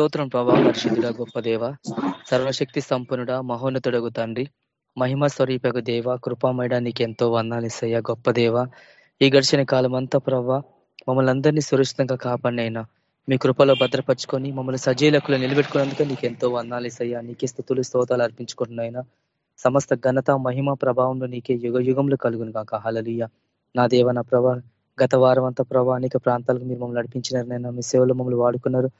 స్తోత్రం ప్రభా పరిశుద్ధుడ గొప్ప దేవ సర్వశక్తి సంపన్నుడ మహోన్నతుడగు తండ్రి మహిమ స్వరూపకు దేవ కృపామయడా నీకు ఎంతో వందాలిసయ్యా గొప్ప దేవ. ఈ గడిచిన కాలం అంతా ప్రభా మమ్మల్ని అందరినీ సురక్షితంగా కాపాడినైనా మీ కృపలో భద్రపరుచుకొని మమ్మల్ని సజీలకులు నిలబెట్టుకున్నందుకు నీకు ఎంతో వందాలిసయ్యా నీకే స్థుతులు స్తోతాలు అర్పించుకుంటున్నాయినా సమస్త ఘనత మహిమ ప్రభావంలో నీకే యుగ యుగంలో కలుగును కాక హలలియ నా దేవ నా ప్రభా గత వారం అంతా ప్రభా అనేక ప్రాంతాలకు మీరు మమ్మల్ని నడిపించినారనైనా మీ సేవలో మమ్మల్ని వాడుకున్నారు.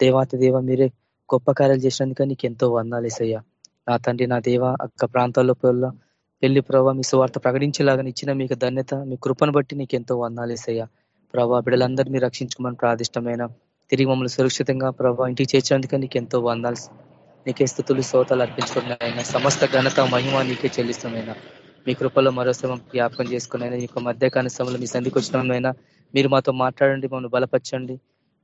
దేవాతి దేవ మీరే గొప్ప కార్యాలు చేసినందుక నీకు ఎంతో వందాలేసయ్యా నా తండ్రి నా దేవ అక్క ప్రాంతాల్లో పెళ్ళి ప్రభావ మీ సువార్త ప్రకటించేలాగా ఇచ్చిన మీకు ధన్యత మీ కృపను బట్టి నీకు ఎంతో వందాలేసయ్యా ప్రభా బిడ్డలందరినీ రక్షించుకోమని ప్రాదిష్టమైన తిరిగి మమ్మల్ని సురక్షితంగా ప్రభావ ఇంటికి చేర్చినందుక నీకు ఎంతో వందాలు నీకే స్థుతులు శ్రోతాలు అర్పించుకున్నాయన సమస్త ఘనత మహిమ నీకే చెల్లిస్తామైనా మీ కృపలో మరోసారి జ్ఞాపకం చేసుకున్నాయినా ఈ యొక్క మధ్యకాల సమయంలో మీ సంధికి వచ్చినమైనా మీరు మాతో మాట్లాడండి మమ్మల్ని బలపరచండి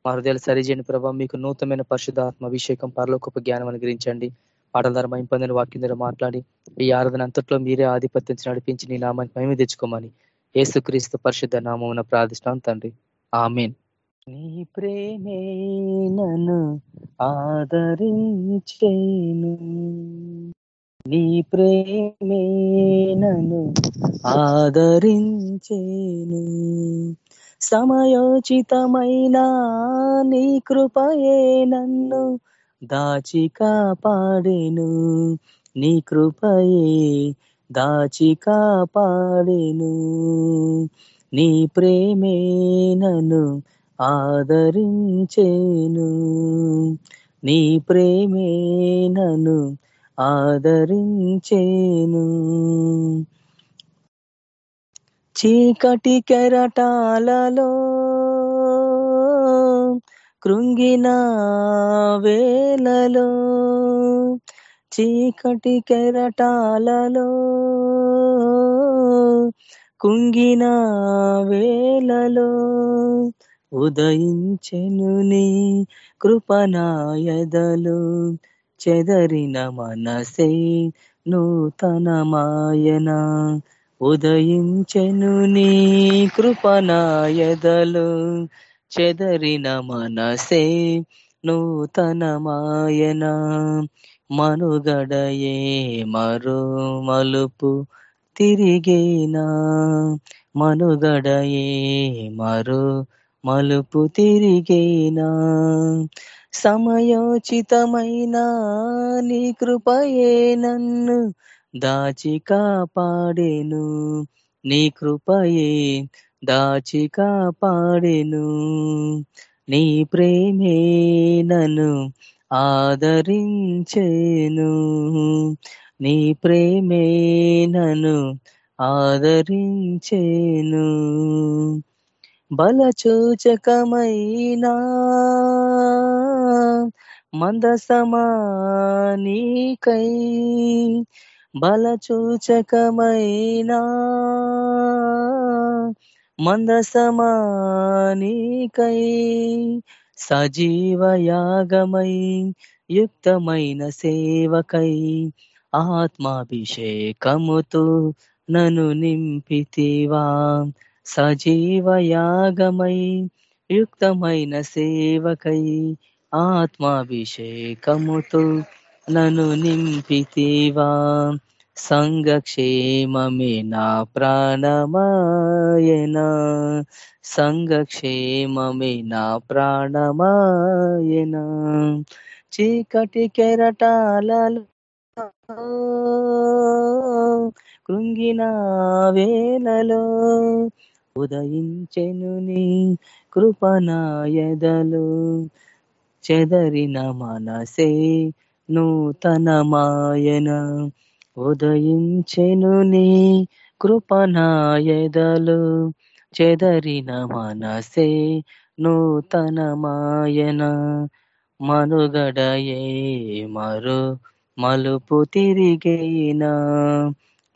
మా హృదయాలు సరిచేయండి ప్రభావ మీకు నూతనమైన పరిశుధాత్మ అభిషేకం పరలోకపు జ్ఞానం అనుగ్రహించండి. పాటల ద్వారా మహింపొందని వాక్యం ద్వారా మాట్లాడి ఈ ఆరాధన అంతట్లో మీరే ఆధిపత్యం నడిపించి నీ నామాన్ని మేము తెచ్చుకోమని ఏసుక్రీస్తు పరిశుద్ధ నామం ప్రార్థిస్తాం తండ్రి. ఆమెన్. నీ ప్రేమే నన్ను ఆదరించేను. నీ ప్రేమే నన్ను ఆదరించేను. సమయోచితమైన నీ కృపయే నన్ను దాచి కాపాడేను. నీ కృపయే దాచి కాపాడేను. నీ ప్రేమే నన్ను ఆదరించేను. నీ ప్రేమే నన్ను ఆదరించేను. చీకటి కెరటాలలో కృంగిన వేలలో చీకటి కెరటాలలో కుంగిన వేలలో ఉదయించెను నీ కృపనాయదలు చెదరిన మనసే నూతనమాయన. ఉదయించెను నీ కృపనాయదలు చెదరిన మనసే నూతనమాయన. మనుగడయే మరో మలుపు తిరిగేనా? మనుగడయే మరో మలుపు తిరిగేనా? సమయోచితమైన నీ కృపయే నన్ను దాచి కాపాడేను. నీ కృపయే దాచి కాపాడేను. నీ ప్రేమే నన్ను ఆదరించేను. నీ ప్రేమే నన్ను ఆదరించేను. బలచూచకమైనా మందసమానికై బలచూచకమైనా మందసమానికై సజీవయాగమై యుక్తమైన సేవకై ఆత్మాభిషేకముతో నను నింపితివా. సజీవయాగమై యుక్తమైన సేవకై ఆత్మాభిషేకముతో నను నింపితివా. సంఘక్షేమమే నా ప్రాణమాయన? సంఘక్షేమమే నా ప్రాణమాయన? చీకటి కెరటాలలో కృంగిన వేలలో ఉదయించెను నీ కృపనాయదలు. చెదరిన మనసే నూతనమాయన. ఉదయించెను నీ కృపనాయదలు చెదరిన మనసే నూతనమాయన. మనుగడయే మరు మలుపు తిరిగేనా?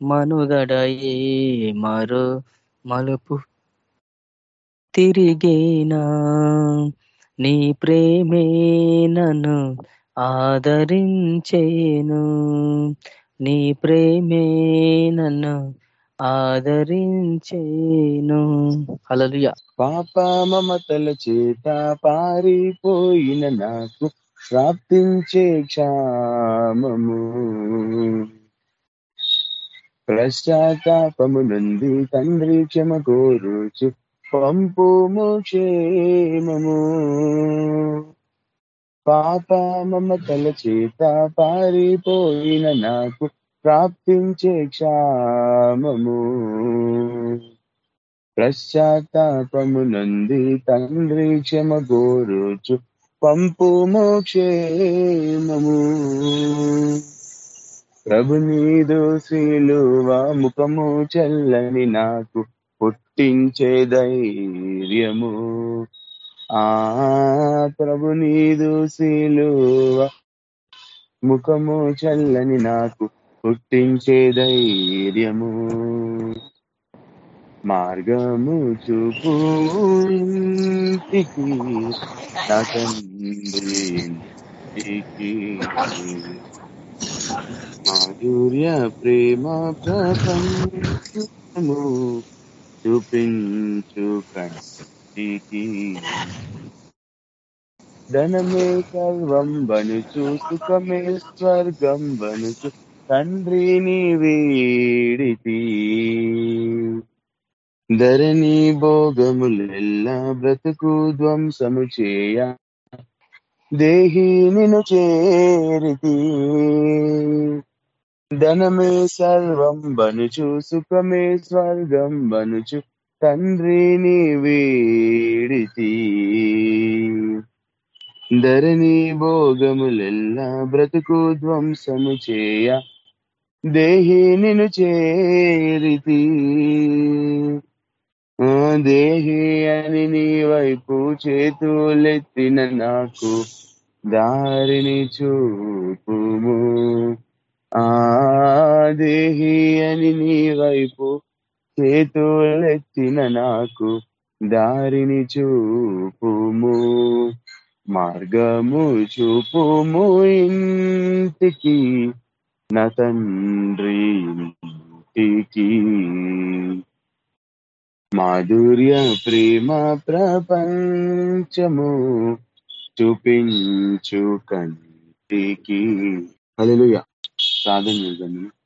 మనుగడయే మరు మలుపు తిరిగేనా? నీ ప్రేమే నన్ను ఆదరించేను. నీ ప్రేమే నన్ను ఆదరించేను. అలలుయ పాప మమతల చేత పారిపోయిన నాకు ప్రాప్తించే క్షామము. పశ్చాత్తాపము నుండి తండ్రి క్షమ కోరుచు పంపు క్షేమము. పాప మమతల చేత పారిపోయిన నాకు ప్రాప్తించే క్షామము. పశ్చాత్తాపము తండ్రి క్షమ గోరుచు పంపు మోక్షేమము. ప్రభు నీదు శిలువ ముఖము చల్లని నాకు పుట్టించే ధైర్యము. ఆ ప్రభు నీదు శిలువ ముఖము చల్లని నాకు పుట్టించే ధైర్యము. మార్గము చూపు ఇంటికి నా మాధుర్య ప్రేమ ప్రపంచము చూపించు కంటికి ధనమే సర్వం బనుచు సుఖమే స్వర్గం బనుచు తండ్రిని వీడితి. ధరణి భోగములెల్లా బ్రతుకు ధ్వంసము చేయ దేహి నిను చేరితి. ధనమే సర్వం బనుచు సుఖమే స్వర్గం బనుచు తండ్రిని వీడిచి ధరణి భోగములెల్లా బ్రతుకు ధ్వంసము చేయ దేహి నిను చేరితి. దేహి అని నీ వైపు చేతులెత్తిన నాకు దారిని చూపుము. ఆ దేహి అని నీ వైపు చేతులెత్తిన నాకు దారిని చూపుము మార్గము చూపుము ఇంటికి నా తండ్రి ఇంటికి. మాధుర్య ప్రేమ ప్రపంచము చూపించు కంటికి. హల్లెలూయా. ప్రార్థన చేద్దాము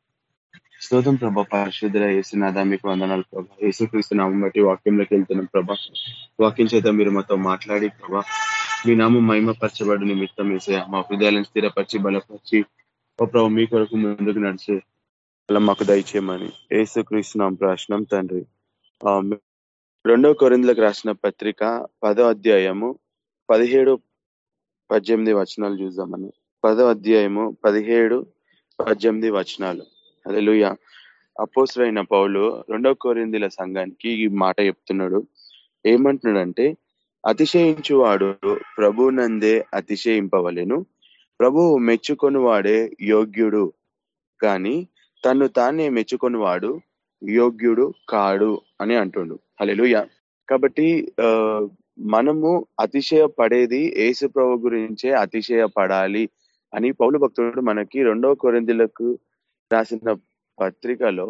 స్తోత్రం ప్రభా పరిశుద్ధ వేసినాదా మీకు వందనాలు ప్రభా. యేసుక్రీస్తు నామం బట్టి వాక్యంలోకి వెళ్తున్నాం ప్రభా. వాక్యం చేత మీరు మాతో మాట్లాడి ప్రభా. మీ నామం మహిమపరచబడి నిమిత్తం వేసే మా హృదయాలను స్థిరపరిచి బలపరిచి ఓ ప్రభు మీ కొరకు ముందుకు నడిచే అలా మాకు దయచేయమని యేసుక్రీస్తు నామ ప్రశ్నం తండ్రి. రెండవ కొరిందులకు రాసిన పత్రిక పదో అధ్యాయము పదిహేడు పద్దెనిమిది వచనాలు చూద్దామని. పదో అధ్యాయము పదిహేడు పద్దెనిమిది వచనాలు. హల్లెలూయా. అపోసరైన పౌలు రెండవ కొరిందుల సంఘానికి ఈ మాట చెప్తున్నాడు. ఏమంటున్నాడంటే అతిశయించువాడు ప్రభునందే అతిశయింపవలెను. ప్రభువు మెచ్చుకొని వాడే యోగ్యుడు. కానీ తను తానే మెచ్చుకొని వాడు యోగ్యుడు కాడు అని అంటుండు. అలెలుయ కాబట్టి ఆ మనము అతిశయపడేది యేసు ప్రభు గురించే అతిశయపడాలి అని పౌలు భక్తుడు మనకి రెండో కొరిందులకు రాసిన పత్రికలో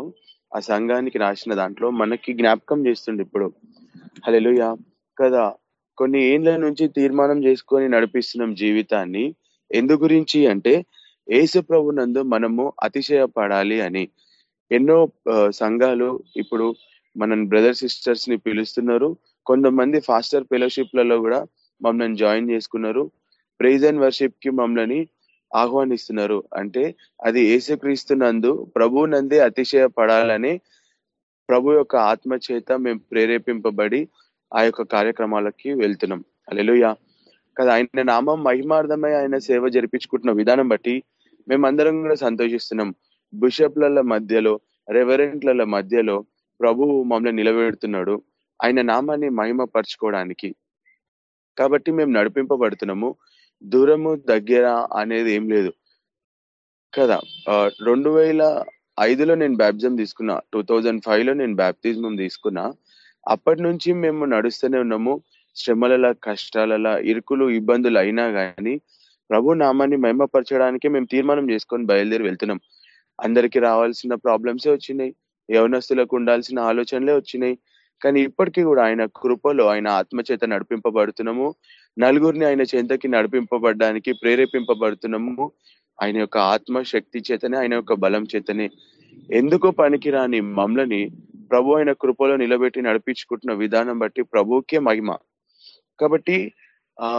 ఆ సంఘానికి రాసిన దాంట్లో మనకి జ్ఞాపకం చేస్తుండే ఇప్పుడు. హల్లెలూయా! కదా! కొన్ని ఏండ్ల నుంచి తీర్మానం చేసుకొని నడిపిస్తున్నాం జీవితాన్ని. ఎందు గురించి అంటే యేసు ప్రభు నందు మనము అతిశయపడాలి అని. ఎన్నో సంఘాలు ఇప్పుడు మన బ్రదర్ సిస్టర్స్ని పిలుస్తున్నారు. కొంతమంది ఫాస్టర్ ఫెలోషిప్లలో కూడా మమ్మల్ని జాయిన్ చేసుకున్నారు. ప్రైజ్ అండ్ వర్షిప్కి మమ్మల్ని ఆహ్వానిస్తున్నారు. అంటే అది ఏసుక్రీస్తునందు ప్రభు నందే అతిశయపడాలని ప్రభు యొక్క ఆత్మ చేత మేము ప్రేరేపింపబడి ఆ యొక్క కార్యక్రమాలకి వెళ్తున్నాం. అలెలుయా కదా ఆయన నామం మహిమార్థమై ఆయన సేవ జరిపించుకుంటున్న విధానం బట్టి మేమందరం కూడా సంతోషిస్తున్నాం. బిషప్ల మధ్యలో రెవరెంట్ల మధ్యలో ప్రభువు మమ్మల్ని నిలబెడుతున్నాడు. ఆయన నామాన్ని మహిమపరచుకోవడానికి. కాబట్టి మేము నడిపింపబడుతున్నాము. దూరము దగ్గర అనేది ఏం లేదు. కదా? రెండు వేల ఐదులో నేను బ్యాప్టిజం తీసుకున్నా. టూ థౌజండ్ ఫైవ్లో నేను బ్యాప్తిజం తీసుకున్నా. అప్పటి నుంచి మేము నడుస్తూనే ఉన్నాము. శ్రమల కష్టాల ఇరుకులు ఇబ్బందులు అయినా కానీ ప్రభు నామాన్ని మహిమపరచడానికి మేము తీర్మానం చేసుకొని బయలుదేరి వెళ్తున్నాం. అందరికి రావాల్సిన ప్రాబ్లమ్సే వచ్చినాయి. యవనస్తులకు ఉండాల్సిన ఆలోచనలే వచ్చినాయి. కానీ ఇప్పటికీ కూడా ఆయన కృపలో ఆయన ఆత్మచేత నడిపింపబడుతున్నాము. నలుగురిని ఆయన చెంతకి నడిపింపబడడానికి ప్రేరేపింపబడుతున్నాము. ఆయన యొక్క ఆత్మ శక్తి చేతనే ఆయన యొక్క బలం చేతనే. ఎందుకు పనికిరాని మమ్మల్ని ప్రభు ఆయన కృపలో నిలబెట్టి నడిపించుకుంటున్న విధానం బట్టి ప్రభుకే మహిమ. కాబట్టి ఆ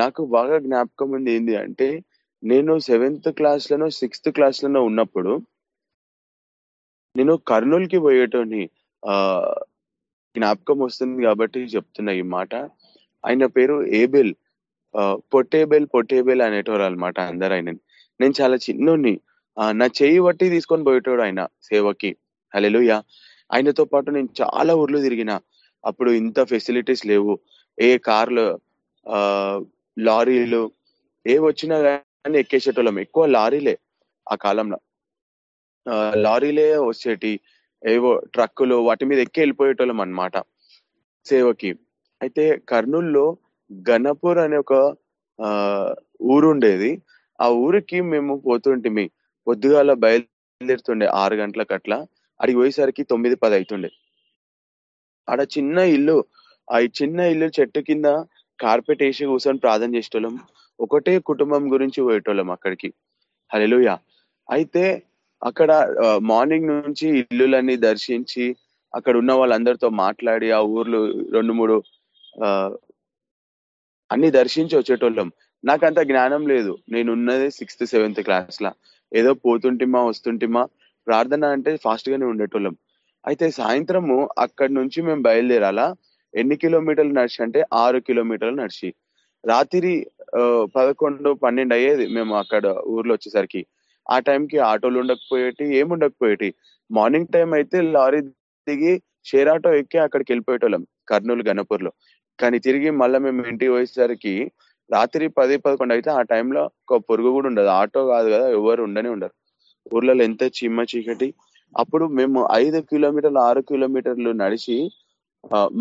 నాకు బాగా జ్ఞాపకం ఉంది ఏంటి అంటే నేను సెవెంత్ క్లాస్లను సిక్స్త్ క్లాస్లను ఉన్నప్పుడు నేను కర్నూలుకి పోయేటోని ఆ జ్ఞాపకం వస్తుంది కాబట్టి చెప్తున్నా ఈ మాట. ఆయన పేరు ఏబెల్. పొట్టేబెల్ పొట్టేబెల్ అనేటోరు అనమాట అందరు ఆయన నేను చాలా చిన్నోడిని. నా చెయ్యి బట్టి తీసుకొని పోయేటోడు ఆయన సేవకి. హల్లెలూయా. ఆయనతో పాటు నేను చాలా ఊర్లు తిరిగిన. అప్పుడు ఇంత ఫెసిలిటీస్ లేవు. ఏ కార్లు ఆ లారీలు ఏ వచ్చినా కానీ ఎక్కేసేటోళ్ళం. ఎక్కువ లారీలే ఆ కాలంలో. లారీలే వచ్చేటి. ఏవో ట్రక్కులు వాటి మీద ఎక్కి వెళ్ళిపోయేటోళ్ళం అనమాట సేవకి. అయితే కర్నూల్లో గణపూర్ అనే ఒక ఆ ఊరు ఉండేది ఆ ఊరికి మేము పోతుంటిమి. పొద్దుగాల బయలుదేరుతుండే ఆరు గంటలకు అట్లా అడిగి పోయేసరికి తొమ్మిది పది అవుతుండే ఆడ చిన్న ఇల్లు. ఆ చిన్న ఇల్లు చెట్టు కింద కార్పెట్ వేసి కూర్చొని ప్రార్థన చేసేటోళ్ళం. ఒకటే కుటుంబం గురించి పోయేటోళ్ళం అక్కడికి. హలోయ అయితే అక్కడ మార్నింగ్ నుంచి ఇల్లులన్నీ దర్శించి అక్కడ ఉన్న వాళ్ళందరితో మాట్లాడి ఆ ఊర్లో రెండు మూడు అన్ని దర్శించి వచ్చేటోళ్ళం. నాకంత జ్ఞానం లేదు. నేను ఉన్నది సిక్స్త్ సెవెంత్ క్లాస్ లా. ఏదో పోతుంటిమా వస్తుంటిమా. ప్రార్థన అంటే ఫాస్ట్ గానే ఉండేటోళ్ళం. అయితే సాయంత్రము అక్కడి నుంచి మేము బయలుదేరాలా? ఎన్ని కిలోమీటర్లు నడిచి? అంటే ఆరు కిలోమీటర్లు నడిచి. రాత్రి పదకొండు పన్నెండు అయ్యేది మేము అక్కడ ఊర్లో వచ్చేసరికి. ఆ టైంకి ఆటోలు ఉండకపోయేటి ఏమి ఉండకపోయేటి? మార్నింగ్ టైం అయితే లారీ దిగి షేర్ ఆటో ఎక్కి అక్కడికి వెళ్ళిపోయేటోళ్ళం. కర్నూలు గణపూర్లో. కానీ తిరిగి మళ్ళీ మేము ఇంటికి పోయేసరికి రాత్రి పది పదకొండు అయితే ఆ టైంలో ఒక పొరుగు కూడా ఉండదు. ఆటో కాదు కదా ఎవరు ఉండనే ఉండరు. ఊర్లలో ఎంత చిమ్మ చీకటి. అప్పుడు మేము ఐదు కిలోమీటర్లు ఆరు కిలోమీటర్లు నడిచి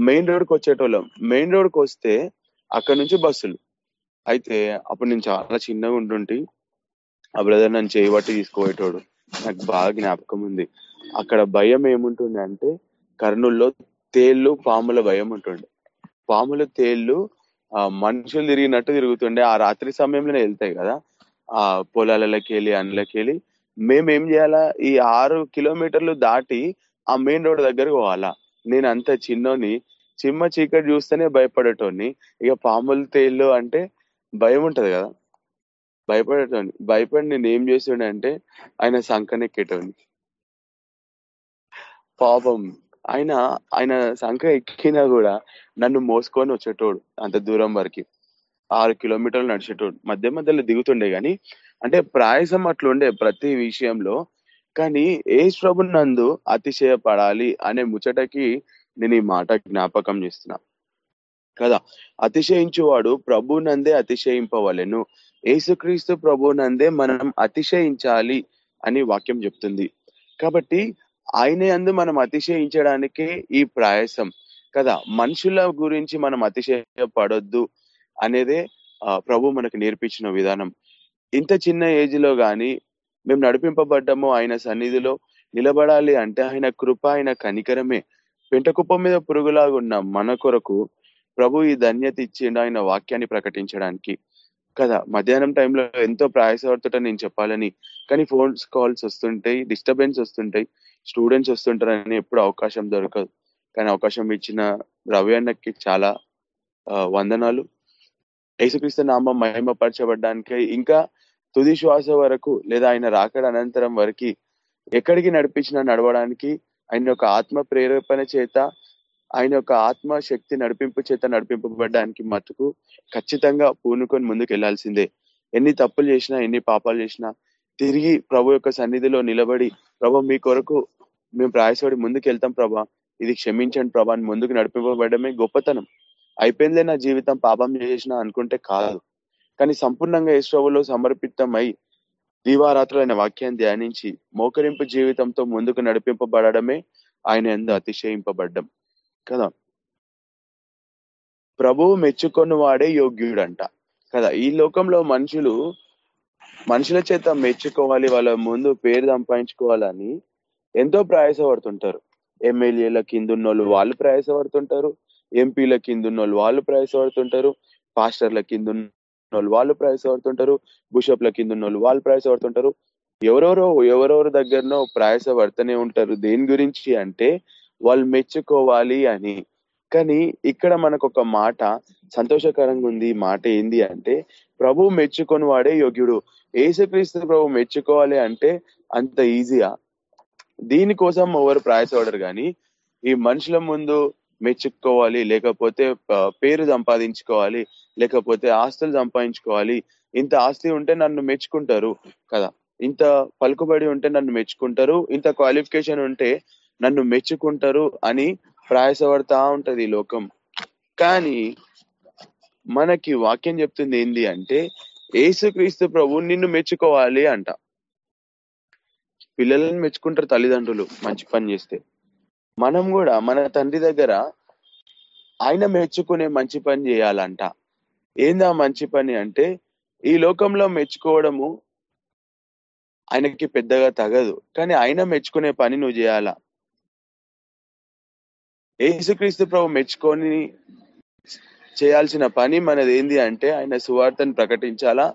మెయిన్ రోడ్కి వచ్చేటోళ్ళం. మెయిన్ రోడ్కి వస్తే అక్కడ నుంచి బస్సులు. అయితే అప్పుడు నేను చాలా చిన్నగా ఉంటుంటే ఆ బ్రదర్ నన్ను చేయబట్టి తీసుకుపోయేటోడు. నాకు బాగా జ్ఞాపకం ఉంది. అక్కడ భయం ఏముంటుంది అంటే కర్నూల్లో తేళ్ళు పాముల భయం ఉంటుండే. పాముల తేళ్ళు ఆ మనుషులు తిరిగినట్టు తిరుగుతుండే. ఆ రాత్రి సమయంలోనే వెళ్తాయి కదా. ఆ పొలాలకి వెళ్ళి అండ్లకి వెళ్ళి మేము ఏం చేయాలా? ఈ ఆరు కిలోమీటర్లు దాటి ఆ మెయిన్ రోడ్ దగ్గరకు పోవాలా? నేను అంత చిన్నోని చిమ్మ చీకటి చూస్తేనే భయపడేటోని ఇక పాముల తేళ్ళు అంటే భయం ఉంటది కదా. భయపడేటోని భయపడి నేను ఏం చేస్తుండే అంటే ఆయన సంకనెక్కేటోని పాపం ఆయన ఆయన సంఖ్య ఎక్కినా కూడా నన్ను మోసుకొని వచ్చేటోడు అంత దూరం వరకు. ఆరు కిలోమీటర్లు నడిచేటోడు. మధ్య మధ్యలో దిగుతుండే గాని అంటే ప్రాయసం అట్లుండే ప్రతి విషయంలో. కానీ ఏ ప్రభు నందు అతిశయపడాలి అనే ముచ్చటకి నేను ఈ మాట జ్ఞాపకం చేస్తున్నా. కదా అతిశయించువాడు ప్రభు నందే అతిశయింపవలెను. యేసుక్రీస్తు ప్రభు నందే మనం అతిశయించాలి అని వాక్యం చెప్తుంది. కాబట్టి ఆయనే అందు మనం అతిశయించడానికే ఈ ప్రయాసం. కదా మనుషుల గురించి మనం అతిశయపడొద్దు అనేదే ప్రభు మనకు నేర్పించిన విధానం. ఇంత చిన్న ఏజ్లో గాని మేము నడిపింపబడ్డము ఆయన సన్నిధిలో నిలబడాలి అంటే ఆయన కృప ఆయన కనికరమే. పెంటకుప్ప మీద పురుగులాగా ఉన్న మన కొరకు ప్రభు ఈ ధన్యత ఇచ్చిండు ఆయన వాక్యాన్ని ప్రకటించడానికి. కదా మధ్యాహ్నం టైంలో ఎంతో ప్రయాసపడుతుంట నేను చెప్పాలని. కానీ ఫోన్స్ కాల్స్ వస్తుంటాయి డిస్టర్బెన్స్ వస్తుంటాయి. స్టూడెంట్స్ వస్తుంటారని ఎప్పుడు అవకాశం దొరకదు. కానీ అవకాశం ఇచ్చిన రవి అన్నకి చాలా వందనాలు. యేసుక్రీస్తు నామం మహిమపరచబడ్డానికి ఇంకా తుది శ్వాస వరకు లేదా ఆయన రాకడ అనంతరం వరకు ఎక్కడికి నడిపించినా నడవడానికి ఆయన యొక్క ఆత్మ ప్రేరేపణ చేత ఆయన యొక్క ఆత్మ శక్తి నడిపింపు చేత నడిపింపబడడానికి మటుకు ఖచ్చితంగా పూనుకొని ముందుకు వెళ్ళాల్సిందే ఎన్ని తప్పులు చేసినా ఎన్ని పాపాలు చేసినా తిరిగి ప్రభు యొక్క సన్నిధిలో నిలబడి ప్రభు మీ కొరకు మేము ప్రయాసపడి ముందుకు వెళ్తాం ప్రభా. ఇది క్షమించండి ప్రభా అని ముందుకు నడిపింపబడమే గొప్పతనం. అయిపోయిందిలే నా జీవితం పాపం చేసిన అనుకుంటే కాదు. కానీ సంపూర్ణంగా యేసులో సమర్పితమై దీవారాత్రులైన వాక్యాన్ని ధ్యానించి మోకరింపు జీవితంతో ముందుకు నడిపింపబడమే ఆయన ఎందు అతిశయింపబడ్డం. కదా? ప్రభువు మెచ్చుకొని వాడే యోగ్యుడంట. కదా? ఈ లోకంలో మనుషులు మనుషుల చేత మెచ్చుకోవాలి వాళ్ళ ముందు పేరు సంపాదించుకోవాలని ఎంతో ప్రయాసపడుతుంటారు. ఎమ్మెల్యేల కింద ఉన్నోళ్ళు వాళ్ళు ప్రయాసపడుతుంటారు ఎంపీల కింద ఉన్న వాళ్ళు ప్రయాసపడుతుంటారు పాస్టర్ల కింద ఉన్న వాళ్ళు వాళ్ళు ప్రయాసపడుతుంటారు బిషప్ల కింద ఉన్న వాళ్ళు వాళ్ళు ప్రయాసపడుతుంటారు. ఎవరెవరో ఎవరెవరి దగ్గరనో ప్రయాస పడుతూనే ఉంటారు. దేని గురించి అంటే వాళ్ళు మెచ్చుకోవాలి అని. కానీ ఇక్కడ మనకు ఒక మాట సంతోషకరంగా ఉంది. ఈ మాట ఏంది అంటే ప్రభు మెచ్చుకొని వాడే యోగ్యుడు. ఏసుక్రీస్తు ప్రభు మెచ్చుకోవాలి అంటే అంత ఈజీయా దీనికోసం ఎవరు ప్రయాసపడరు కానీ ఈ మనుషుల ముందు మెచ్చుకోవాలి లేకపోతే పేరు సంపాదించుకోవాలి లేకపోతే ఆస్తులు సంపాదించుకోవాలి. ఇంత ఆస్తి ఉంటే నన్ను మెచ్చుకుంటారు కదా. ఇంత పలుకుబడి ఉంటే నన్ను మెచ్చుకుంటారు. ఇంత క్వాలిఫికేషన్ ఉంటే నన్ను మెచ్చుకుంటారు అని ప్రయాసపడతా ఉంటది ఈ లోకం. కానీ మనకి వాక్యం చెప్తుంది ఏంది అంటే ఏసుక్రీస్తు ప్రభు నిన్ను మెచ్చుకోవాలి అంట. పిల్లలను మెచ్చుకుంటారు తల్లిదండ్రులు మంచి పని చేస్తే. మనం కూడా మన తండ్రి దగ్గర ఆయన మెచ్చుకునే మంచి పని చేయాలంట. ఏందా మంచి పని అంటే ఈ లోకంలో మెచ్చుకోవడము ఆయనకి పెద్దగా తగదు కానీ ఆయన మెచ్చుకునే పని నువ్వు చేయాలా? యేసుక్రీస్తు ప్రభు మెచ్చుకొని చేయాల్సిన పని మనది ఏంది అంటే ఆయన సువార్తను ప్రకటించాలా?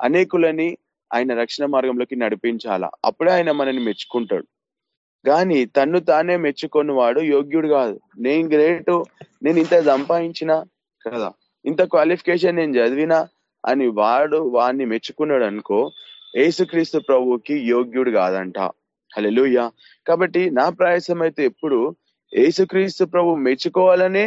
అనేకులని ఆయన రక్షణ మార్గంలోకి నడిపించాలా? అప్పుడే ఆయన మనని మెచ్చుకుంటాడు. కానీ తన్ను తానే మెచ్చుకొని వాడు యోగ్యుడు కాదు. నేను గ్రేట్ నేను ఇంత సంపాదించిన కదా ఇంత క్వాలిఫికేషన్ నేను చదివినా అని వాడు వాడిని మెచ్చుకున్నాడు అనుకో యేసుక్రీస్తు ప్రభువుకి యోగ్యుడు కాదంట. హల్లెలూయా. కాబట్టి నా ప్రయాసం అయితే ఎప్పుడు యేసుక్రీస్తు ప్రభు మెచ్చుకోవాలనే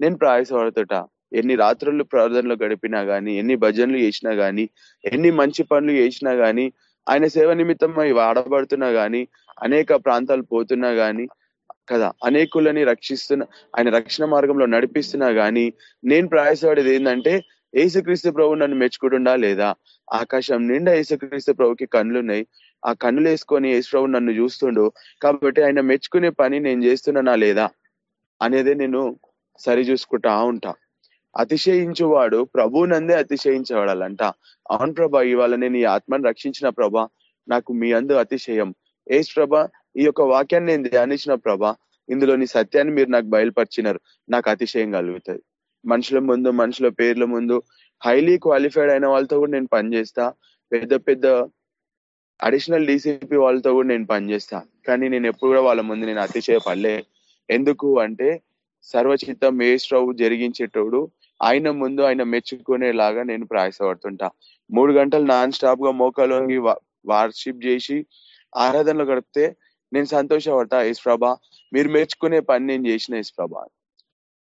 నేను ప్రయాసపడుతుట. ఎన్ని రాత్రులు ప్రార్థనలు గడిపినా గాని ఎన్ని భజనలు చేసినా గాని ఎన్ని మంచి పనులు చేసినా గాని ఆయన సేవ నిమిత్తం అవి వాడబడుతున్నా గాని అనేక ప్రాంతాలు పోతున్నా గాని కదా అనేకులని రక్షిస్తున్న ఆయన రక్షణ మార్గంలో నడిపిస్తున్నా గాని నేను ప్రయాసపడేది ఏంటంటే ఏసుక్రీస్తు ప్రభు నన్ను మెచ్చుకుంటుండా లేదా? ఆకాశం నిండా ఏసుక్రీస్తు ప్రభుకి కన్నులున్నాయి. ఆ కన్నులు వేసుకొని యేసు ప్రభు నన్ను చూస్తుండు. కాబట్టి ఆయన మెచ్చుకునే పని నేను చేస్తున్నానా లేదా? అనేదే నేను సరి చూసుకుంటా ఉంటా. అతిశయించువాడు ప్రభునందే అతిశయించబడాలంట. అవును ప్రభా ఇవాళ నేను ఈ ఆత్మను రక్షించిన ప్రభా నాకు మీ అందు అతిశయం. ఏసు ప్రభా ఈ యొక్క వాక్యాన్ని నేను ధ్యానించిన ప్రభా ఇందులోని సత్యాన్ని మీరు నాకు బయలుపరిచినారు. నాకు అతిశయం కలుగుతుంది. మనుషుల ముందు మనుషుల పేర్ల ముందు హైలీ క్వాలిఫైడ్ అయిన వాళ్ళతో కూడా నేను పనిచేస్తా. పెద్ద పెద్ద అడిషనల్ డీసీపీ వాళ్ళతో కూడా నేను పనిచేస్తా. కానీ నేను ఎప్పుడు కూడా వాళ్ళ ముందు నేను అతిశయపడలే. ఎందుకు అంటే సర్వచిత్తం మేస్ట్రవు జరిగించేటోడు ఆయన ముందు ఆయన మెచ్చుకునేలాగా నేను ప్రయాసపడుతుంటా. మూడు గంటలు నాన్ స్టాప్గా మోకాలోంగి వార్షిప్ చేసి ఆరాధనలు గడిపితే నేను సంతోషపడతా యేసు ప్రభా. మీరు మెచ్చుకునే పని నేను చేసిన యేసు ప్రభా.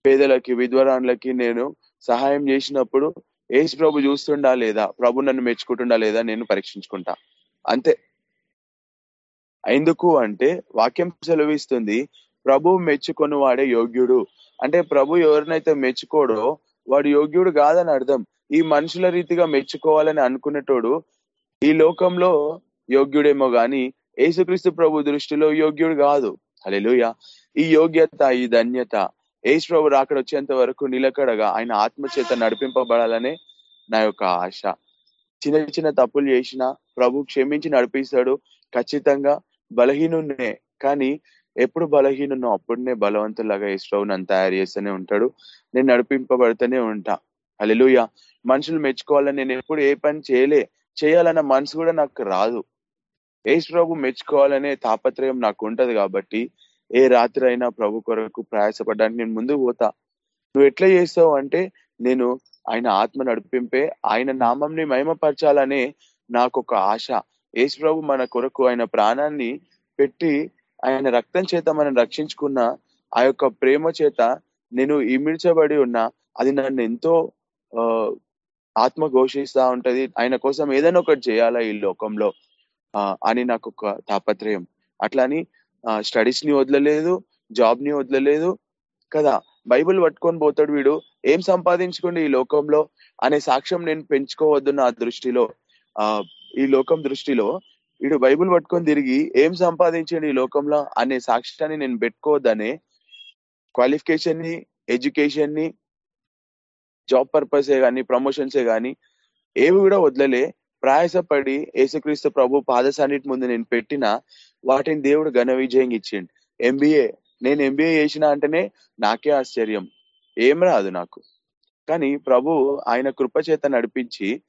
పేదలకి విద్వరాన్లకి నేను సహాయం చేసినప్పుడు ఏసు ప్రభు చూస్తుండా లేదా? ప్రభు నన్ను మెచ్చుకుంటుండా లేదా నేను పరీక్షించుకుంటా. అంతే. ఎందుకు అంటే వాక్యం సెలవిస్తుంది ప్రభు మెచ్చుకొని వాడే యోగ్యుడు. అంటే ప్రభు ఎవరినైతే మెచ్చుకోడో వాడు యోగ్యుడు కాదని అర్థం. ఈ మనుషుల రీతిగా మెచ్చుకోవాలని అనుకునేటోడు ఈ లోకంలో యోగ్యుడేమో గాని యేసుక్రీస్తు ప్రభు దృష్టిలో యోగ్యుడు కాదు. అలెలుయ ఈ యోగ్యత ఈ ధన్యత యేసు ప్రభు రాకడ వచ్చేంత వరకు నిలకడగా ఆయన ఆత్మ చేత నడిపింపబడాలనే నా యొక్క ఆశ. చిన్న చిన్న తప్పులు చేసిన ప్రభు క్షమించి నడిపిస్తాడు ఖచ్చితంగా బలహీనున్నే. కానీ ఎప్పుడు బలహీనను అప్పుడునే బలవంతులాగా యేసు నన్ను తయారు చేస్తూనే ఉంటాడు. నేను నడిపింపబడుతూనే ఉంటా. అలెలుయ మనుషులు మెచ్చుకోవాలని నేను ఎప్పుడు ఏ పని చేయలే. చేయాలన్న మనసు కూడా నాకు రాదు. యేసు ప్రభు మెచ్చుకోవాలనే తాపత్రయం నాకు ఉంటది కాబట్టి ఏ రాత్రి అయినా ప్రభు కొరకు ప్రయాసపడడానికి నేను ముందుకు పోతా. నువ్వు ఎట్లా చేస్తావు అంటే నేను ఆయన ఆత్మ నడిపింపే ఆయన నామంని మహిమపరచాలనే నాకు ఒక ఆశ. యేసు ప్రభు మన కొరకు ఆయన ప్రాణాన్ని పెట్టి ఆయన రక్తం చేత మనం రక్షించుకున్న ఆ యొక్క ప్రేమ చేత నేను ఇమిడ్చబడి ఉన్నా అది నన్ను ఎంతో ఆత్మ ఘోషిస్తా ఉంటది. ఆయన కోసం ఏదైనా ఒకటి చేయాలా ఈ లోకంలో? ఆ అని నాకు ఒక తాపత్రయం. అట్లా అని స్టడీస్ని వదలలేదు జాబ్ని వదలలేదు. కదా బైబిల్ పట్టుకొని పోతాడు వీడు. ఏం సంపాదించుకోండి ఈ లోకంలో? అనే సాక్ష్యం నేను పెంచుకోవద్దు నా దృష్టిలో. ఆ ఈ లోకం దృష్టిలో వీడు బైబిల్ పట్టుకొని తిరిగి ఏం సంపాదించండి ఈ లోకంలో అనే సాక్ష్యాన్ని నేను పెట్టుకోవద్దనే క్వాలిఫికేషన్ని ఎడ్యుకేషన్ని జాబ్ పర్పసే గాని ప్రమోషన్సే గాని ఏవి కూడా వదలలే. ప్రయాసపడి యేసుక్రీస్తు ప్రభు పాదసాన్నిటి ముందు నేను పెట్టిన వాటిని దేవుడు ఘన విజయం ఇచ్చిండు. ఎంబీఏ నేను ఎంబీఏ చేసిన అంటేనే నాకే ఆశ్చర్యం. ఏం రాదు నాకు. కానీ ప్రభు ఆయన కృప చేత నడిపించి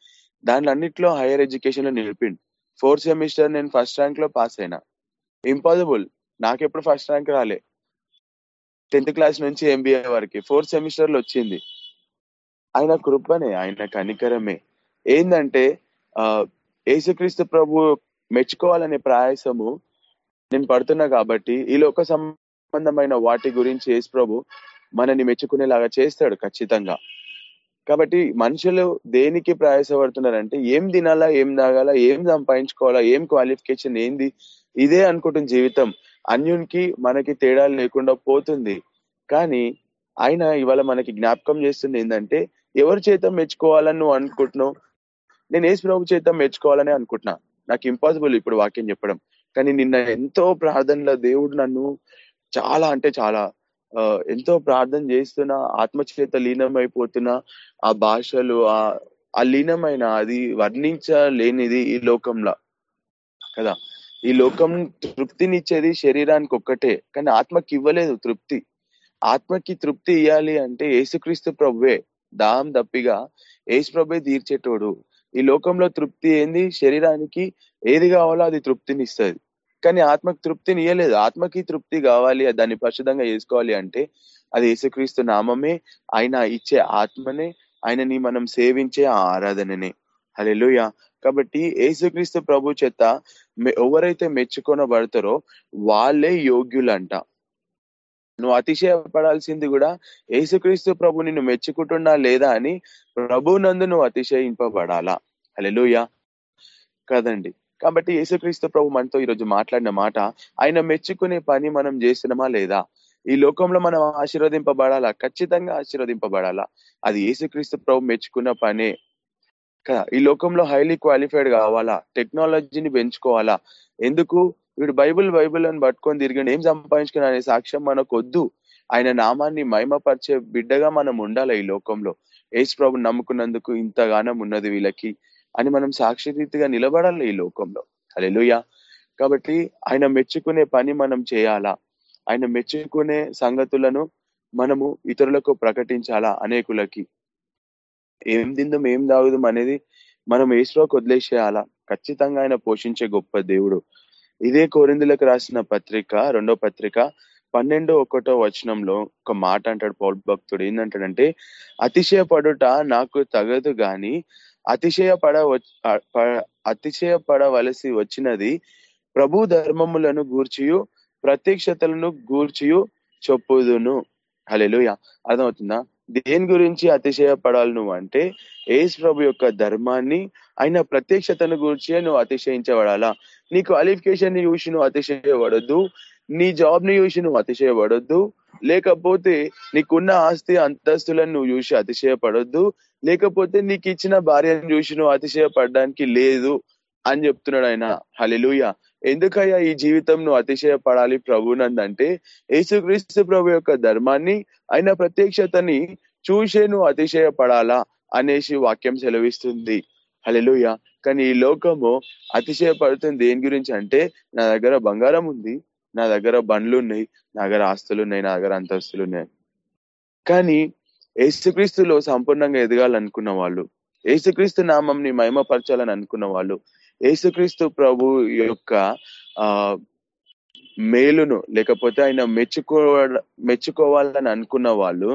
దానిలన్నిట్లో హైయర్ ఎడ్యుకేషన్లో నిలిపిండు. ఫోర్త్ సెమిస్టర్ నేను ఫస్ట్ ర్యాంక్లో పాస్ అయినా. ఇంపాసిబుల్. నాకెప్పుడు ఫస్ట్ ర్యాంక్ రాలే. టెన్త్ క్లాస్ నుంచి ఎంబీఏ వరకు. ఫోర్త్ సెమిస్టర్లో వచ్చింది. ఆయన కృపనే ఆయన కనికరమే. ఏంటంటే ఆ యేసుక్రీస్తు ప్రభు మెచ్చుకోవాలనే ప్రయాసము నేను పడుతున్నా కాబట్టి ఈ లోక సంబంధమైన వాటి గురించి యేసు ప్రభు మనని మెచ్చుకునేలాగా చేస్తాడు ఖచ్చితంగా. కాబట్టి మనుషులు దేనికి ప్రయాసపడుతున్నారంటే ఏం తినాలా ఏం తాగాలా ఏం సంపాదించుకోవాలా ఏం క్వాలిఫికేషన్ ఏంది ఇదే అనుకుంటున్న జీవితం. అన్యునికి మనకి తేడా లేకుండా పోతుంది. కానీ ఆయన ఇవాళ మనకి జ్ఞాపకం చేస్తుంది ఏంటంటే ఎవరి చేత మెచ్చుకోవాలని నువ్వు అనుకుంటున్నావు? నేను ఏసు ప్రభు చేత మెచ్చుకోవాలని అనుకుంటున్నా. నాకు ఇంపాసిబుల్ ఇప్పుడు వాక్యం చెప్పడం. కానీ నిన్న ఎంతో ప్రార్థనలో దేవుడు నన్ను చాలా అంటే చాలా ఎంతో ప్రార్థన చేస్తున్నా ఆత్మచేత లీనమైపోతున్నా ఆ భాషలు ఆ ఆ లీనమైన అది వర్ణించలేనిది ఈ లోకంలో. కదా? ఈ లోకం తృప్తినిచ్చేది శరీరానికి ఒక్కటే కానీ ఆత్మకి ఇవ్వలేదు తృప్తి. ఆత్మకి తృప్తి ఇవ్వాలి అంటే యేసుక్రీస్తు ప్రభువే దాహం దప్పిగా యేసు ప్రభే తీర్చేటోడు. ఈ లోకంలో తృప్తి ఏంది? శరీరానికి ఏది కావాలో అది తృప్తినిస్తుంది. కానీ ఆత్మకి తృప్తిని ఇవ్వలేదు ఆత్మకి తృప్తి కావాలి దాన్ని పరిశుద్ధంగా చేసుకోవాలి అంటే అది యేసుక్రీస్తు నామమే ఆయన ఇచ్చే ఆత్మనే ఆయనని మనం సేవించే ఆ ఆరాధననే. హలెలుయ కాబట్టి యేసుక్రీస్తు ప్రభు చేత మె- ఎవరైతే మెచ్చుకొనబడతారో వాళ్ళే యోగ్యులంట. నువ్వు అతిశయపడాల్సింది కూడా యేసుక్రీస్తు ప్రభు నిన్ను మెచ్చుకుంటున్నా లేదా అని ప్రభు నందు నువ్వు అతిశయింపబడాలా? హల్లెలూయా. కదండి. కాబట్టి యేసుక్రీస్తు ప్రభు మనతో ఈరోజు మాట్లాడిన మాట ఆయన మెచ్చుకునే పని మనం చేస్తున్నామా లేదా? ఈ లోకంలో మనం ఆశీర్వదింపబడాలా? ఖచ్చితంగా ఆశీర్వదింపబడాలా? అది యేసుక్రీస్తు ప్రభు మెచ్చుకున్న పనే. కదా ఈ లోకంలో హైలీ క్వాలిఫైడ్ కావాలా? టెక్నాలజీని పెంచుకోవాలా? ఎందుకు? వీడు బైబిల్ బైబిల్ అని పట్టుకొని తిరిగి ఏం సంపాదించుకుని అనే సాక్ష్యం మనకు వద్దు ఆయన నామాన్ని మహిమపరిచే బిడ్డగా మనం ఉండాలి ఈ లోకంలో? యేసు ప్రభు నమ్ముకున్నందుకు ఇంతగానం ఉన్నది వీళ్ళకి. అని మనం సాక్షిరీతిగా నిలబడాలి ఈ లోకంలో. అలెలుయ కాబట్టి ఆయన మెచ్చుకునే పని మనం చేయాలా? ఆయన మెచ్చుకునే సంగతులను మనము ఇతరులకు ప్రకటించాలా అనేకులకి? ఏం తిందాం ఏం తాగుదాం అనేది మనం ఏసులోకి వదిలేసేయాలా? ఖచ్చితంగా ఆయన పోషించే గొప్ప దేవుడు. ఇదే కోరిందులకు రాసిన పత్రిక రెండో పత్రిక పన్నెండు ఒకటో వచనంలో ఒక మాట అంటాడు పౌల్ భక్తుడు. ఏంటంటాడంటే అతిశయపడుట నాకు తగదు గాని అతిశయపడ అతిశయపడవలసి వచ్చినది ప్రభు ధర్మములను గూర్చియు ప్రత్యక్షతలను గూర్చియు చెప్పుదును. హలెలుయ అర్థమవుతుందా? దేని గురించి అతిశయపడాలి నువ్వు అంటే ఏసు ప్రభు యొక్క ధర్మాన్ని ఆయన ప్రత్యక్షతను గురించి నువ్వు అతిశయించబడాలా? నీ క్వాలిఫికేషన్ని చూసి నువ్వు అతిశయపడొద్దు నీ జాబ్ని చూసి నువ్వు అతిశయపడొద్దు లేకపోతే నీకున్న ఆస్తి అంతస్తులను నువ్వు చూసి అతిశయపడొద్దు. లేకపోతే నీకు ఇచ్చిన భార్యను చూసి నువ్వు అతిశయపడడానికి లేదు అని చెప్తున్నాడు ఆయన. హలిలుయ ఎందుకయ్యా ఈ జీవితం నువ్వు అతిశయపడాలి ప్రభునందంటే యేసుక్రీస్తు ప్రభు యొక్క ధర్మాన్ని ఆయన ప్రత్యక్షతని చూసే నువ్వు అతిశయపడాలా అనేసి వాక్యం సెలవిస్తుంది. హలిలుయ కానీ ఈ లోకము అతిశయపడుతుంది దేని గురించి అంటే నా దగ్గర బంగారం ఉంది నా దగ్గర బండ్లు ఉన్నాయి నా దగ్గర ఆస్తులు ఉన్నాయి నా దగ్గర అంతస్తులు ఉన్నాయి కానీ ఏసుక్రీస్తులో సంపూర్ణంగా ఎదగాలనుకున్న వాళ్ళు ఏసుక్రీస్తు నామంని మహిమపరచాలని అనుకున్న వాళ్ళు ఏసుక్రీస్తు ప్రభు యొక్క ఆ మేలును లేకపోతే ఆయన మెచ్చుకో మెచ్చుకోవాలని అనుకున్న వాళ్ళు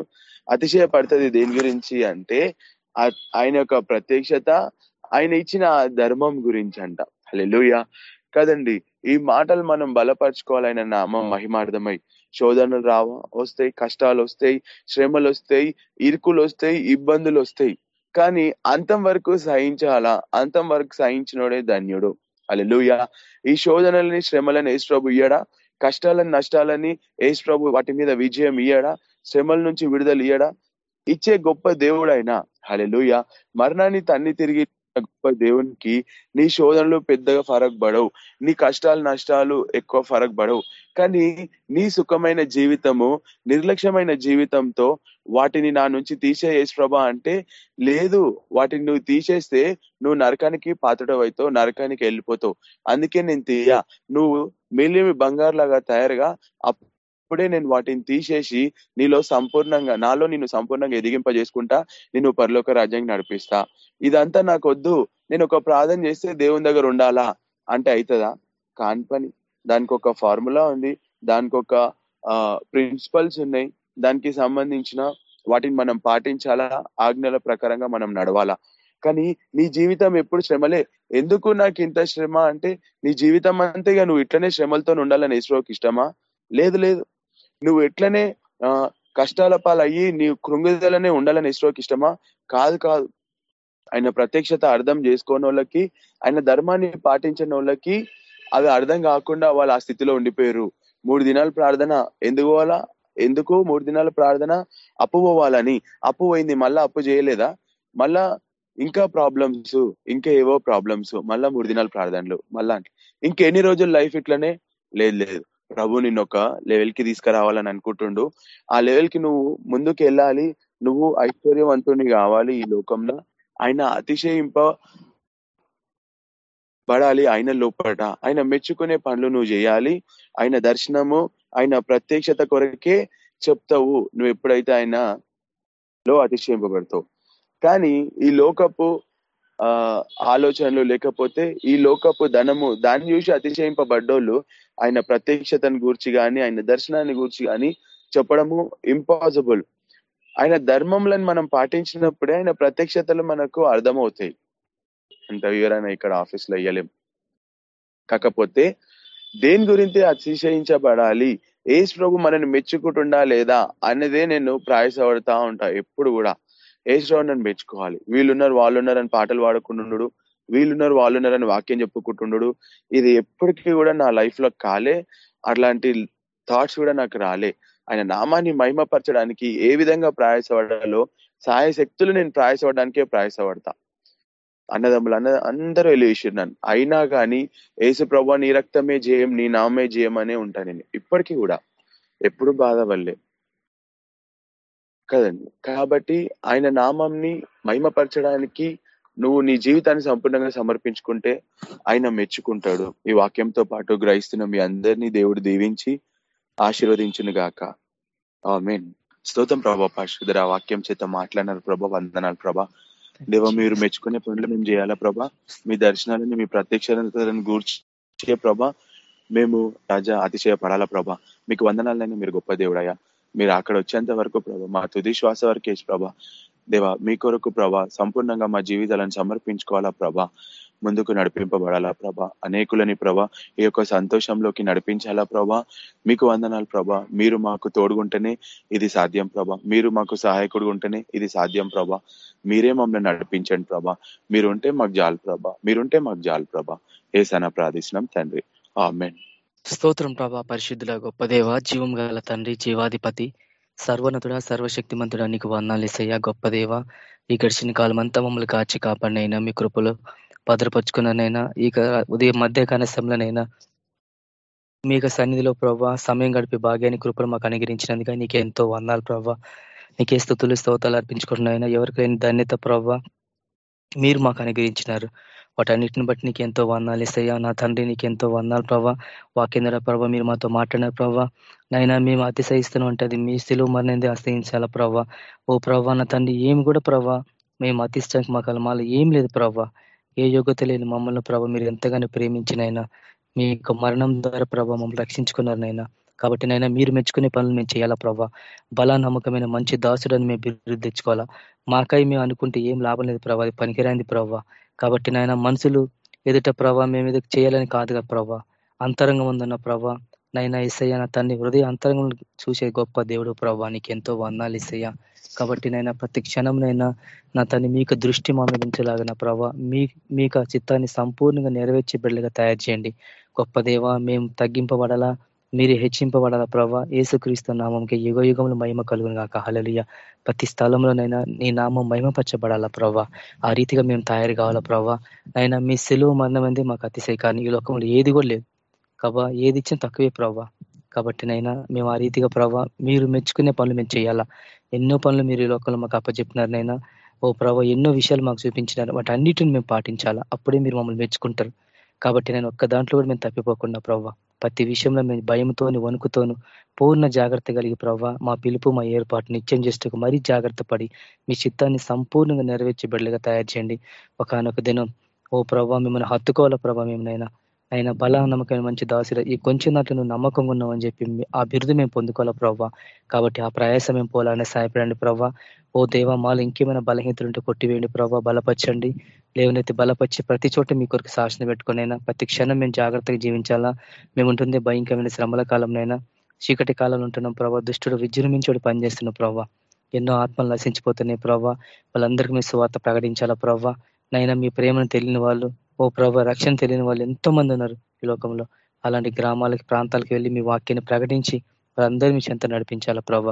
అతిశయపడుతుంది దేని గురించి అంటే ఆయన యొక్క ప్రత్యక్షత ఆయన ఇచ్చిన ధర్మం గురించి అంట. హలో కదండి ఈ మాటలు మనం బలపరచుకోవాలి ఆయన నామం మహిమార్థమై శోధనలు రావ వస్తాయి కష్టాలు వస్తాయి శ్రమలు వస్తాయి ఇరుకులు వస్తాయి ఇబ్బందులు వస్తాయి. కానీ అంతం వరకు సహించాలా? అంతం వరకు సహించినోడే ధన్యుడు. అలెలుయ ఈ శోధనలని శ్రమలని యేసు ప్రభు ఇయ్యడా? కష్టాలని నష్టాలని యేసు ప్రభు వాటి మీద విజయం ఇయ్యడా? శ్రమల నుంచి విడుదల ఇయ్యడా? ఇచ్చే గొప్ప దేవుడైనా. ఆయన హలెలుయ మరణాన్ని తన్ని తిరిగి గొప్ప దేవునికి నీ శోధనలు పెద్దగా ఫరక్ పడవు. నీ కష్టాలు నష్టాలు ఎక్కువ ఫరక్ పడవు. కానీ నీ సుఖమైన జీవితము నిర్లక్ష్యమైన జీవితంతో వాటిని నా నుంచి తీసేయేసు ప్రభా అంటే లేదు వాటిని నువ్వు తీసేస్తే నువ్వు నరకానికి పాత్రడవైతావు నరకానికి వెళ్ళిపోతావు. అందుకే నేను తీయ. నువ్వు మిలిమి బంగారు లాగా తయారుగా అప్పుడే నేను వాటిని తీసేసి నీలో సంపూర్ణంగా నాలో నిన్ను సంపూర్ణంగా ఎదిగింపజేసుకుంటా నేను పరలోక రాజ్యానికి నడిపిస్తా. ఇదంతా నాకు వద్దు నేను ఒక ప్రార్థన చేస్తే దేవుని దగ్గర ఉండాలా? అంటే అవుతుందా కాని పని. దానికి ఒక ఫార్ములా ఉంది. దానికి ఒక ప్రిన్సిపల్స్ ఉన్నాయి. దానికి సంబంధించిన వాటిని మనం పాటించాలా? ఆజ్ఞల ప్రకారంగా మనం నడవాలా? కానీ నీ జీవితం ఎప్పుడు శ్రమలే? ఎందుకు నాకు ఇంత శ్రమ? అంటే నీ జీవితం అంతేగా నువ్వు ఇట్లనే శ్రమలతో ఉండాలని ఇస్రోకి ఇష్టమా? లేదు లేదు. నువ్వు ఎట్లనే ఆ కష్టాల పాలయ్యి నీ కృంగిదలనే ఉండాలని ఇస్రోకి ఇష్టమా? కాదు కాదు. ఆయన ప్రత్యక్షత అర్థం చేసుకోని వాళ్ళకి ఆయన ధర్మాన్ని పాటించిన వాళ్ళకి అది అర్థం కాకుండా వాళ్ళు ఆ స్థితిలో ఉండిపోయారు. మూడు దినాల ప్రార్థన ఎందుకు పోవాలా? ఎందుకు? మూడు దినాల ప్రార్థన అప్పు పోవాలని. అప్పు పోయింది మళ్ళా అప్పు చేయలేదా? మళ్ళా ఇంకా ప్రాబ్లమ్స్ ఇంకా ఏవో ప్రాబ్లమ్స్ మళ్ళా మూడు దినాల ప్రార్థనలు మళ్ళా ఇంకెన్ని రోజులు లైఫ్ ఇట్లనే? లేదు లేదు. ప్రభు నిన్ను ఒక లెవెల్కి తీసుకురావాలని అనుకుంటుండు. ఆ లెవెల్కి నువ్వు ముందుకు వెళ్ళాలి. నువ్వు ఐశ్వర్యవంతుని కావాలి ఈ లోకంలో. ఆయన అతిశయింప పడాలి ఆయన లోపట. ఆయన మెచ్చుకునే పనులు నువ్వు చేయాలి. ఆయన దర్శనము ఆయన ప్రత్యక్షత కొరకే చెప్తావు. నువ్వు ఎప్పుడైతే ఆయన లో అతిశయింపబడతావు. కానీ ఈ లోకపు ఆలోచనలు లేకపోతే ఈ లోకపు ధనము దాన్ని చూసి అతిశయింపబడ్డోళ్ళు ఆయన ప్రత్యక్షతను గూర్చి గాని ఆయన దర్శనాన్ని గూర్చి గాని చెప్పడము ఇంపాసిబుల్ ఆయన ధర్మంలను మనం పాటించినప్పుడే ఆయన ప్రత్యక్షతలు మనకు అర్థమవుతాయి. అంత వివరణ ఇక్కడ ఆఫీస్లో ఇయ్యలేం. కాకపోతే దేని గురించి అతిశయించబడాలి? ఏసు ప్రభు మనని మెచ్చుకుంటుండా లేదా? అనేదే నేను ప్రయాసపడతా ఉంటా ఎప్పుడు కూడా ఏసు నన్ను మెచ్చుకోవాలి. వీళ్ళున్నారు వాళ్ళు ఉన్నారని పాటలు పాడుకుంటుండడు వీళ్ళున్నారు వాళ్ళు ఉన్నారని వాక్యం చెప్పుకుంటుండడు ఇది ఎప్పటికీ కూడా నా లైఫ్లో కాలే. అట్లాంటి థాట్స్ కూడా నాకు రాలే. ఆయన నామాన్ని మహిమపరచడానికి ఏ విధంగా ప్రయాసపడాలో సాయ శక్తులు నేను ప్రయాసపడడానికే ప్రయాసపడతా. అన్నదమ్ములు అన్న అందరూ వెళ్ళేసారు నన్ను. అయినా కానీ ఏసు ప్రభా నీ రక్తమే జయం నీ నామే జయం అనే ఉంటాను నేను. ఇప్పటికీ కూడా. ఎప్పుడు బాధ వల్లే కదండి. కాబట్టి ఆయన నామంని మహిమపరచడానికి నువ్వు నీ జీవితాన్ని సంపూర్ణంగా సమర్పించుకుంటే ఆయన మెచ్చుకుంటాడు. ఈ వాక్యంతో పాటు గ్రహిస్తున్న మీ అందరినీ దేవుడు దీవించి ఆశీర్వదించును గాక మీన్ స్తోత్రం ప్రభా పరిశుద్ధ వాక్యం చేత మాట్లాడినారు ప్రభా వందనాలు ప్రభా. దేవ మీరు మెచ్చుకునే పనులు మేము చేయాలా ప్రభా? మీ దర్శనాలని మీ ప్రత్యక్షలను గూర్చే ప్రభా మేము రాజా అతిశయపడాలా ప్రభా? మీకు వందనాలని మీరు గొప్ప దేవుడయ్యా. మీరు అక్కడ వచ్చేంత వరకు ప్రభా మా తుది శ్వాస వరకే ప్రభా. దేవా మీ కొరకు ప్రభా సంపూర్ణంగా మా జీవితాలను సమర్పించుకోవాలా ప్రభా? ముందుకు నడిపింపబడాలా ప్రభా? అనేకులని ప్రభా ఈ యొక్క సంతోషంలోకి నడిపించాలా ప్రభా? మీకు వందనాలు ప్రభా. మీరు మాకు తోడుగుంటేనే ఇది సాధ్యం ప్రభా. మీరు మాకు సహాయకుడు ఉంటేనే ఇది సాధ్యం ప్రభా. మీరే మమ్మల్ని నడిపించండి ప్రభా. మీరుంటే మాకు జాలు ప్రభా. మీరుంటే మాకు జాలు ప్రభా. ఏసన ప్రార్థిస్తున్నాం తండ్రి. ఆమెన్. స్తోత్రం ప్రభా పరిశుద్ధుల గొప్ప దేవ జీవం గల తండ్రి జీవాధిపతి సర్వనతుడ సర్వశక్తిమంతుడ నీకు వందాలేసయ్యా గొప్ప దేవ. ఈ గడిచిన కాలం అంతా మమ్మల్ని కాచి కాపాడినైనా మీ కృపలో భద్రపరుచుకున్ననైనా ఈ ఉదయం మధ్య కనసంలోనైనా మీకు సన్నిధిలో ప్రభావ సమయం గడిపి భాగ్యాన్ని కృపలు మాకు అనుగరించినందుక నీకు ఎంతో వందాలు ప్రభావ నీకే స్థుతులు స్తోతాలు అర్పించుకుంటున్నాయినా. ఎవరికైనా ధన్యత ప్రభావ మీరు మాకు అనుగ్రహించినారు. వాటన్నిటిని బట్టి నీకు ఎంతో వందాలు ఇస్తాయా నా తండ్రి నీకు ఎంతో వందాలు ప్రభా. వాకేంద్ర ప్రభా మీరు మాతో మాట్లాడిన ప్రభా. నైనా మేము అతిశయిస్తూనే ఉంటుంది మీ స్థిలో మరణింది అసహించాలా ప్రభా. ఓ ప్రభా నా తండ్రి ఏం కూడా ప్రభా మేము అతిష్టంకి మాకు కలమాలు ఏం లేదు ప్రభా. ఏ యోగ్యత లేని మమ్మల్ని ప్రభా మీరు ఎంతగానో ప్రేమించినైనా మీ యొక్క మరణం ద్వారా ప్రభా మమ్మల్ని రక్షించుకున్నారు నైనా. కాబట్టి నైనా మీరు మెచ్చుకునే పనులు మేము చేయాలా ప్రభా. బలా నమ్మకమైన మంచి దాసుడని మేము బిరుదు తెచ్చుకోవాలా. మాకై మేము అనుకుంటే ఏం లాభం లేదు ప్రభా అది పనికిరాంది ప్రభా. కాబట్టి నాయన మనుషులు ఎదుట ప్రభా మేము ఎదుగు చేయాలని కాదుగా ప్రభా. అంతరంగం ఉందన్న ప్రభా. నైనా ఇసయ్య నా తన్ని హృదయ అంతరంగం చూసే గొప్ప దేవుడు ప్రభా. నీకు ఎంతో వందాలు ఇసయ్య కాబట్టి నైనా ప్రతి క్షణంనైనా నా తన్ని మీకు దృష్టి మా మీద ప్రభా. మీ మీకు చిత్తాన్ని సంపూర్ణంగా నెరవేర్చే బిడ్డలుగా తయారు చేయండి. గొప్ప దేవ మేము తగ్గింపబడాలా? మీరు హెచ్చింపబడాలా ప్రభా? ఏసుక్రీస్తు నామంకి యుగ యుగంలో మహిమ కలుగును కాక హలలియ ప్రతి స్థలంలోనైనా నీ నామం మహిమపరచబడాలా ప్రభా? ఆ రీతిగా మేము తయారు కావాలా ప్రభా? నైనా మీ సెలువు మరణమైంది మాకు అతిశయ కానీ ఈ లోకంలో ఏది కూడా లేదు. కాబా ఏది ఇచ్చిన తక్కువే ప్రభా. కాబట్టి నైనా మేము ఆ రీతిగా ప్రభా మీరు మెచ్చుకునే పనులు మేము చేయాలా? ఎన్నో పనులు మీరు ఈ లోకంలో మాకు అప్పచెప్పినారు నైనా ఓ ప్రభా ఎన్నో విషయాలు మాకు చూపించినారు. వాటి అన్నిటిని మేము పాటించాలా? అప్పుడే మీరు మమ్మల్ని మెచ్చుకుంటారు. కాబట్టి నేను ఒక్క దాంట్లో కూడా మేము తప్పిపోకుండా ప్రభావ ప్రతి విషయంలో మేము భయంతోని వణుకుతోను పూర్ణ జాగ్రత్త కలిగి ప్రభావ మా పిలుపు మా ఏర్పాటు నిత్యం చేస్తూ మరీ జాగ్రత్త పడి మీ చిత్తాన్ని సంపూర్ణంగా నెరవేర్చి బిడ్డలుగా తయారు చేయండి. ఒకనొక దినం ఓ ప్రభావ మిమ్మల్ని హత్తుకోవాల ప్రభావ మేమునైనా ఆయన బల నమ్మకమైన మంచి దాసులు ఈ కొంచెం నాటి నువ్వు నమ్మకంగా ఉన్నావు అని చెప్పి ఆ బిరుదు మేము పొందుకోవాలా ప్రభావ కాబట్టి ఆ ప్రయాసం మేము పోవాలని సహాయపడండి ప్రభావ ఓ దేవ మాలు ఇంకేమైనా బలహీనతలు ఉంటే కొట్టివేయండి ప్రభావ బలపరచండి. లేవనైతే బలపరిచి ప్రతి చోట మీ కొరకు శాసన పెట్టుకునైనా ప్రతి క్షణం మేము జాగ్రత్తగా జీవించాలా? మేము ఉంటుంది భయంకరమైన శ్రమల కాలంనైనా. చీకటి కాలంలో ఉంటున్నాం ప్రభావ దుష్టుడు విజృంభించుడు పనిచేస్తున్నాం ప్రభావ ఎన్నో ఆత్మలు నశించిపోతున్నాయి ప్రభావ వాళ్ళందరికీ మీ సువార్త ప్రకటించాలా ప్రభావ నైనా మీ ప్రేమను తెలియని వాళ్ళు ఓ ప్రభ రక్షణ తెలియని వాళ్ళు ఎంతో మంది ఉన్నారు ఈ లోకంలో. అలాంటి గ్రామాలకి ప్రాంతాలకు వెళ్ళి మీ వాక్యాన్ని ప్రకటించి వాళ్ళందరూ మీ చెంత నడిపించాల ప్రభ?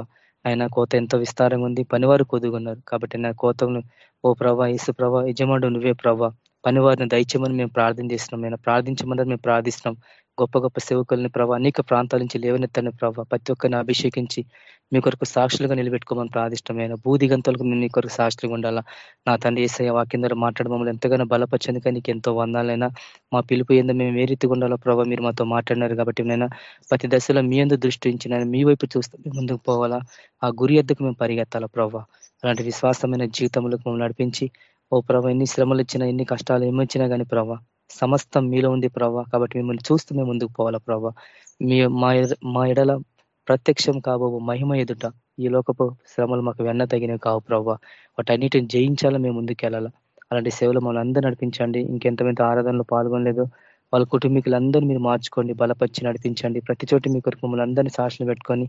ఆయన కోత ఎంతో విస్తారంగా ఉంది పనివారు కొదుగున్నారు కాబట్టి నా కోతను ఓ ప్రభా ఇసు ప్రభా యజమాడు నువ్వే ప్రభా. పనివారిని దయచేమని మేము ప్రార్థన చేస్తున్నాం. నేను ప్రార్థించమని మేము ప్రార్థిస్తున్నాం. గొప్ప గొప్ప సేవకుల్ని ప్రభావ అనేక ప్రాంతాల నుంచి లేవనెత్తని ప్రభావ ప్రతి ఒక్కరిని అభిషేకించి మీ కొరకు సాక్షులుగా నిలబెట్టుకోమని ప్రార్థిష్టమైన బూది మేము మీ కొరకు సాక్షులుగా ఉండాలా. నా తండ్రి ఏసయ్య వాక్యం ద్వారా మాట్లాడడం మమ్మల్ని ఎంతగానో బలపరిచింది కానీ నీకు ఎంతో వందాలైనా మా పిలుపు ఏందో మేము ఏ రీతిగా ఉండాలో ప్రభావ మీరు మాతో మాట్లాడినారు కాబట్టి నేను ప్రతి దశలో మీ ఎందు దృష్టి ఉంచి మీ వైపు చూస్తూ ముందుకు పోవాలా. ఆ గురి ఎద్దుకు మేము పరిగెత్తాలా ప్రభావ అలాంటి విశ్వాసమైన జీవితంలో మమ్మల్ని నడిపించి ఓ ప్రభావ ఎన్ని శ్రమలు ఇచ్చినా ఎన్ని కష్టాలు ఏమొచ్చినా కానీ ప్రభా సమస్తం మీలో ఉంది ప్రభావ కాబట్టి మిమ్మల్ని చూస్తూ మేము ముందుకు పోవాలా ప్రభా. మీ మా ఎడల ప్రత్యక్షం కాబో మహిమ ఎదుట ఈ లోకపు శ్రమలు మాకు వెన్న తగినవి కావు ప్రభావ వాటన్నిటిని జయించాలా మేము ముందుకు వెళ్ళాలా? అలాంటి సేవలు మమ్మల్ని అందరూ నడిపించండి. ఇంకెంతమంది ఆరాధనలో పాల్గొనలేదు వాళ్ళ కుటుంబీకులందరూ మీరు మార్చుకోండి బలపరిచి నడిపించండి. ప్రతి చోట మీ కొరకు మమ్మల్ని అందరినీ సాక్షులు పెట్టుకొని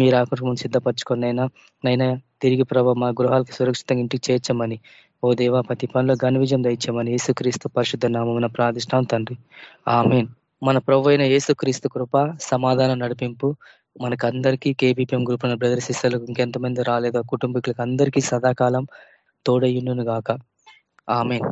మీరు ఆ మమ్మల్ని సిద్ధపరచుకొని అయినా నైనా తిరిగి ప్రభావ మా గృహాలకు సురక్షితంగా ఇంటికి చేర్చమని ఓ దేవా ప్రతి పనిలో ఘన విజయం దయచేమని యేసుక్రీస్తు పరిశుద్ధ నామమున ప్రార్థిష్టాం తండ్రి. ఆమెన్. మన ప్రభు అయిన యేసుక్రీస్తు కృప సమాధానం నడిపింపు మనకందరికీ కేబీపీఎం గ్రూప్ అనే బ్రదర్ సిస్టర్లకు ఇంకెంతమంది రాలేదో కుటుంబీకులకు అందరికీ సదాకాలం తోడయ్యును గాక ఆమెన్.